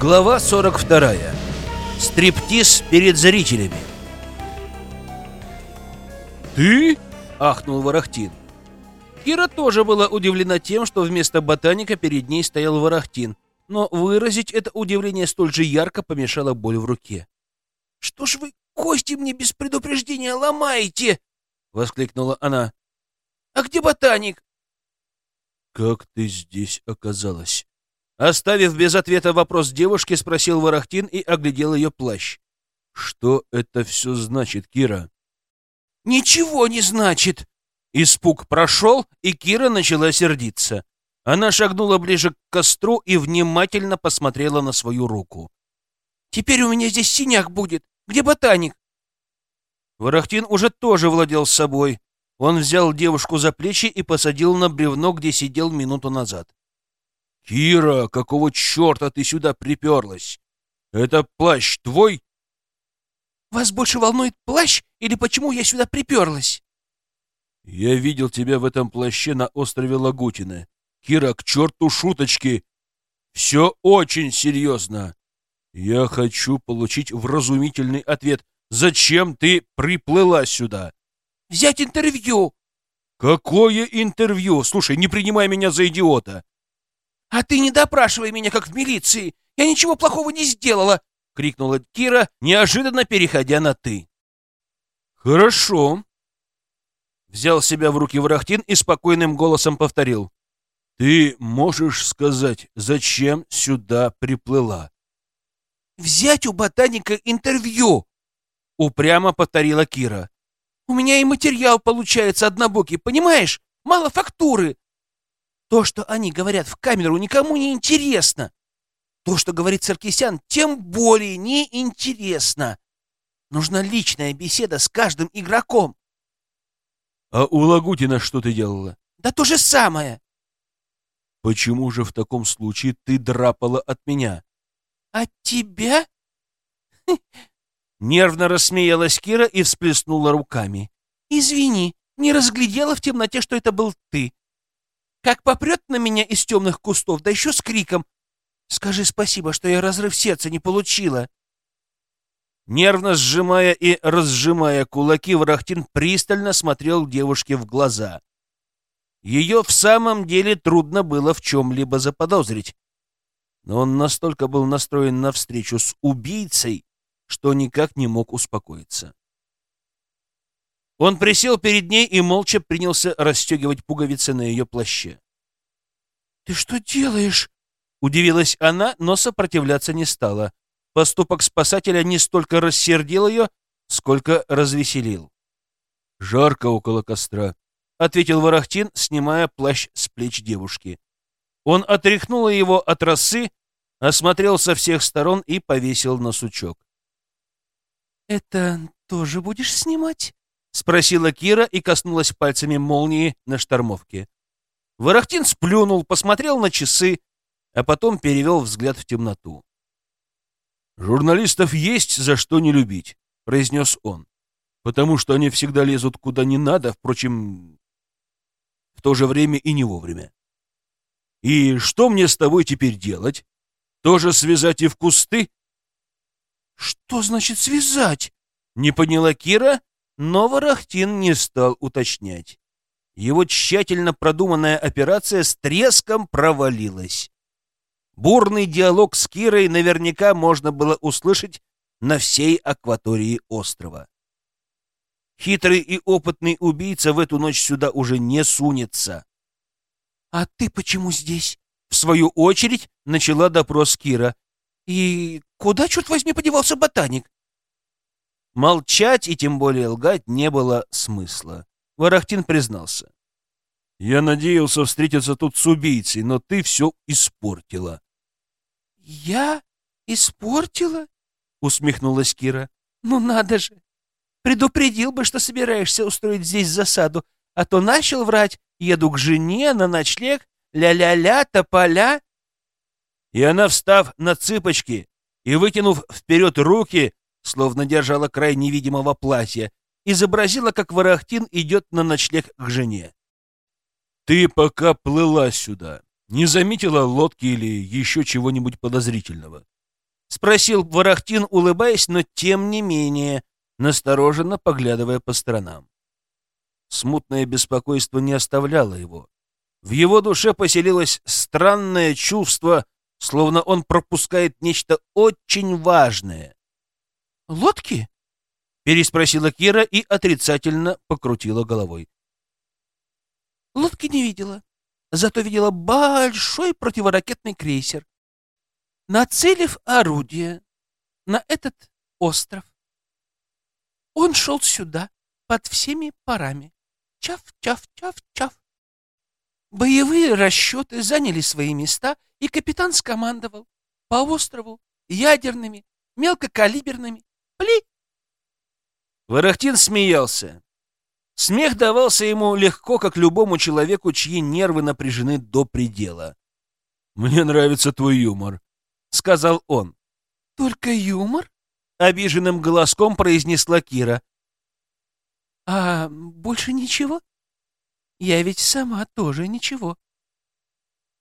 Глава 42. Стриптиз перед зрителями. «Ты?» — ахнул Ворохтин. Кира тоже была удивлена тем, что вместо ботаника перед ней стоял Ворохтин, но выразить это удивление столь же ярко помешала боль в руке. «Что ж вы кости мне без предупреждения ломаете?» — воскликнула она. «А где ботаник?» «Как ты здесь оказалась?» Оставив без ответа вопрос девушки, спросил Ворохтин и оглядел ее плащ. «Что это все значит, Кира?» «Ничего не значит!» Испуг прошел, и Кира начала сердиться. Она шагнула ближе к костру и внимательно посмотрела на свою руку. «Теперь у меня здесь синяк будет. Где ботаник?» Ворохтин уже тоже владел собой. Он взял девушку за плечи и посадил на бревно, где сидел минуту назад. «Кира, какого черта ты сюда приперлась? Это плащ твой?» «Вас больше волнует плащ или почему я сюда приперлась?» «Я видел тебя в этом плаще на острове Лагутина. Кира, к черту шуточки! Все очень серьезно. Я хочу получить вразумительный ответ. Зачем ты приплыла сюда?» «Взять интервью!» «Какое интервью? Слушай, не принимай меня за идиота!» «А ты не допрашивай меня, как в милиции! Я ничего плохого не сделала!» — крикнула Кира, неожиданно переходя на «ты». «Хорошо!» Взял себя в руки Ворохтин и спокойным голосом повторил. «Ты можешь сказать, зачем сюда приплыла?» «Взять у ботаника интервью!» — упрямо повторила Кира. «У меня и материал получается однобокий, понимаешь? Мало фактуры. То, что они говорят в камеру, никому не интересно. То, что говорит Саркисян, тем более не интересно. Нужна личная беседа с каждым игроком. А у Лагутина что ты делала? Да то же самое. Почему же в таком случае ты драпала от меня? От тебя? Нервно рассмеялась Кира и всплеснула руками. Извини, не разглядела в темноте, что это был ты. Как попрет на меня из темных кустов, да еще с криком. Скажи спасибо, что я разрыв сердца не получила. Нервно сжимая и разжимая кулаки, Ворохтин пристально смотрел девушке в глаза. Ее в самом деле трудно было в чем-либо заподозрить. Но он настолько был настроен на встречу с убийцей, что никак не мог успокоиться. Он присел перед ней и молча принялся расстегивать пуговицы на ее плаще. «Ты что делаешь?» — удивилась она, но сопротивляться не стала. Поступок спасателя не столько рассердил ее, сколько развеселил. «Жарко около костра», — ответил Ворохтин, снимая плащ с плеч девушки. Он отряхнул его от росы, осмотрел со всех сторон и повесил на сучок. «Это тоже будешь снимать?» — спросила Кира и коснулась пальцами молнии на штормовке. Ворохтин сплюнул, посмотрел на часы, а потом перевел взгляд в темноту. «Журналистов есть за что не любить», — произнес он, «потому что они всегда лезут куда не надо, впрочем, в то же время и не вовремя. И что мне с тобой теперь делать? Тоже связать и в кусты?» «Что значит связать?» — не поняла Кира, но Ворохтин не стал уточнять. Его тщательно продуманная операция с треском провалилась. Бурный диалог с Кирой наверняка можно было услышать на всей акватории острова. Хитрый и опытный убийца в эту ночь сюда уже не сунется. «А ты почему здесь?» В свою очередь начала допрос Кира. «И куда, черт возьми, подевался ботаник?» Молчать и тем более лгать не было смысла. Ворохтин признался. «Я надеялся встретиться тут с убийцей, но ты все испортила». «Я испортила?» — усмехнулась Кира. «Ну надо же! Предупредил бы, что собираешься устроить здесь засаду, а то начал врать. Еду к жене на ночлег, ля-ля-ля, тополя». И она, встав на цыпочки и, вытянув вперед руки, словно держала край невидимого платья, изобразила, как Ворохтин идет на ночлег к жене. «Ты пока плыла сюда, не заметила лодки или еще чего-нибудь подозрительного?» — спросил Ворохтин, улыбаясь, но тем не менее, настороженно поглядывая по сторонам. Смутное беспокойство не оставляло его. В его душе поселилось странное чувство, словно он пропускает нечто очень важное. «Лодки?» — переспросила Кира и отрицательно покрутила головой. «Лодки не видела, зато видела большой противоракетный крейсер. Нацелив орудие на этот остров, он шел сюда под всеми парами. Чав-чав-чав-чав. Боевые расчеты заняли свои места, и капитан скомандовал по острову ядерными, мелкокалиберными. Пли! Ворохтин смеялся. Смех давался ему легко, как любому человеку, чьи нервы напряжены до предела. «Мне нравится твой юмор», — сказал он. «Только юмор?» — обиженным голоском произнесла Кира. «А больше ничего? Я ведь сама тоже ничего».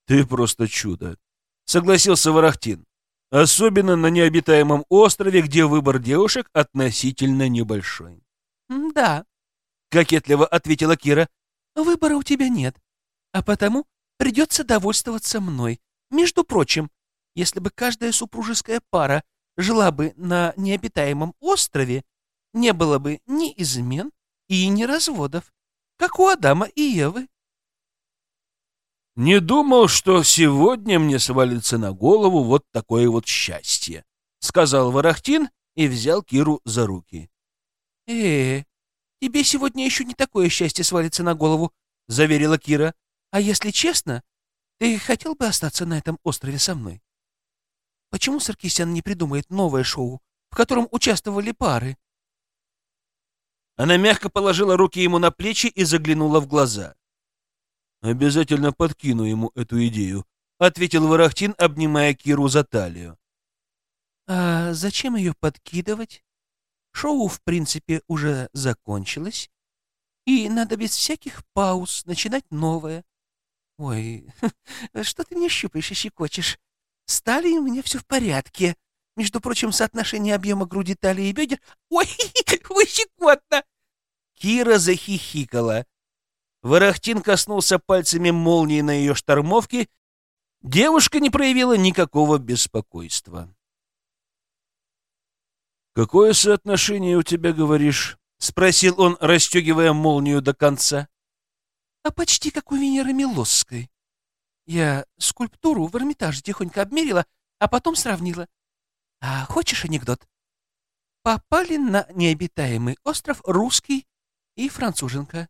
«Ты просто чудо», — согласился Ворохтин. «Особенно на необитаемом острове, где выбор девушек относительно небольшой». «Да», — кокетливо ответила Кира. «Выбора у тебя нет, а потому придется довольствоваться мной. Между прочим, если бы каждая супружеская пара жила бы на необитаемом острове, не было бы ни измен, и не разводов, как у Адама и Евы. Не думал, что сегодня мне свалится на голову вот такое вот счастье, сказал Ворохтин и взял Киру за руки. Э, тебе сегодня еще не такое счастье свалится на голову, заверила Кира. А если честно, ты хотел бы остаться на этом острове со мной? Почему Саркисян не придумает новое шоу, в котором участвовали пары? Она мягко положила руки ему на плечи и заглянула в глаза. «Обязательно подкину ему эту идею», — ответил Ворохтин, обнимая Киру за талию. «А зачем ее подкидывать? Шоу, в принципе, уже закончилось, и надо без всяких пауз начинать новое. Ой, что ты мне щупаешь и щекочешь? Стали у меня все в порядке. Между прочим, соотношение объема груди, талии и бедер... Ой, вы щекотно! Кира захихикала. Ворохтин коснулся пальцами молнии на ее штормовке. Девушка не проявила никакого беспокойства. «Какое соотношение у тебя, говоришь?» — спросил он, расстегивая молнию до конца. «А почти как у Венеры Милосской. Я скульптуру в Эрмитаже тихонько обмерила, а потом сравнила. А хочешь анекдот? Попали на необитаемый остров русский и француженка.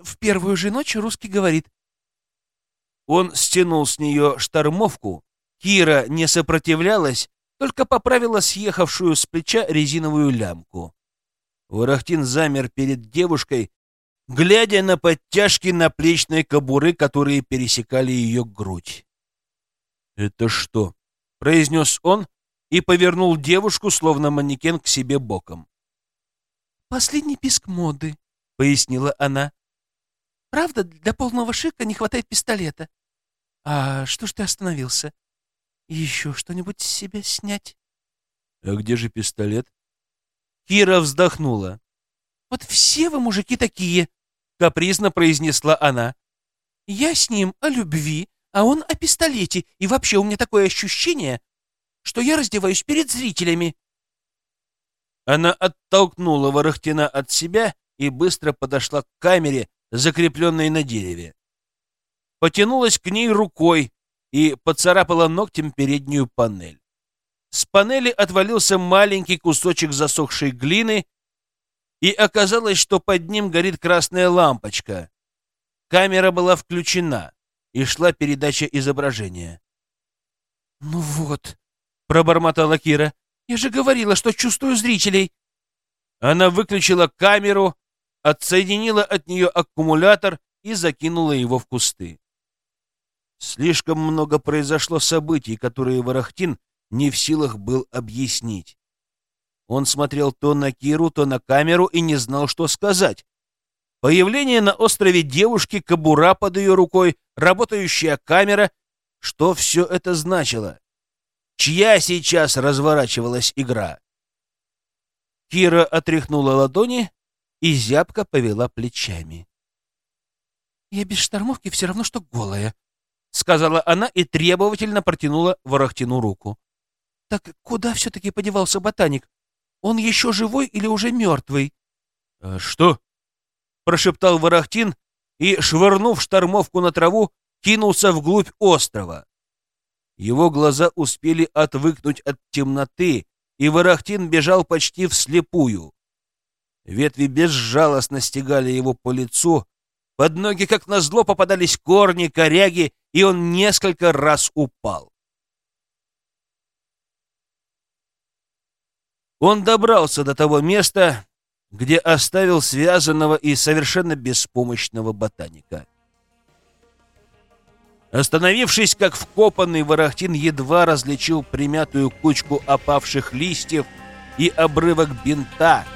В первую же ночь русский говорит. Он стянул с нее штормовку. Кира не сопротивлялась, только поправила съехавшую с плеча резиновую лямку. Ворохтин замер перед девушкой, глядя на подтяжки наплечной кобуры, которые пересекали ее грудь. «Это что?» — произнес он, и повернул девушку, словно манекен, к себе боком. «Последний писк моды», — пояснила она. «Правда, для полного шика не хватает пистолета. А что ж ты остановился? Еще что-нибудь с себя снять?» «А где же пистолет?» Кира вздохнула. «Вот все вы, мужики, такие!» — капризно произнесла она. «Я с ним о любви, а он о пистолете, и вообще у меня такое ощущение, что я раздеваюсь перед зрителями. Она оттолкнула Ворохтина от себя и быстро подошла к камере, закрепленной на дереве. Потянулась к ней рукой и поцарапала ногтем переднюю панель. С панели отвалился маленький кусочек засохшей глины, и оказалось, что под ним горит красная лампочка. Камера была включена, и шла передача изображения. «Ну вот», пробормотала Кира. «Я же говорила, что чувствую зрителей!» Она выключила камеру, отсоединила от нее аккумулятор и закинула его в кусты. Слишком много произошло событий, которые Ворохтин не в силах был объяснить. Он смотрел то на Киру, то на камеру и не знал, что сказать. Появление на острове девушки, кобура под ее рукой, работающая камера. Что все это значило? Чья сейчас разворачивалась игра? Кира отряхнула ладони и зябко повела плечами. «Я без штормовки все равно, что голая», — сказала она и требовательно протянула Ворохтину руку. «Так куда все-таки подевался ботаник? Он еще живой или уже мертвый?» «А «Что?» — прошептал Ворохтин и, швырнув штормовку на траву, кинулся вглубь острова. Его глаза успели отвыкнуть от темноты, и Ворохтин бежал почти вслепую. Ветви безжалостно стегали его по лицу, под ноги, как назло, попадались корни, коряги, и он несколько раз упал. Он добрался до того места, где оставил связанного и совершенно беспомощного ботаника. Остановившись, как вкопанный, Ворохтин едва различил примятую кучку опавших листьев и обрывок бинта,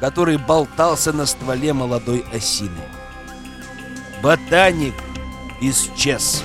который болтался на стволе молодой осины. Ботаник исчез.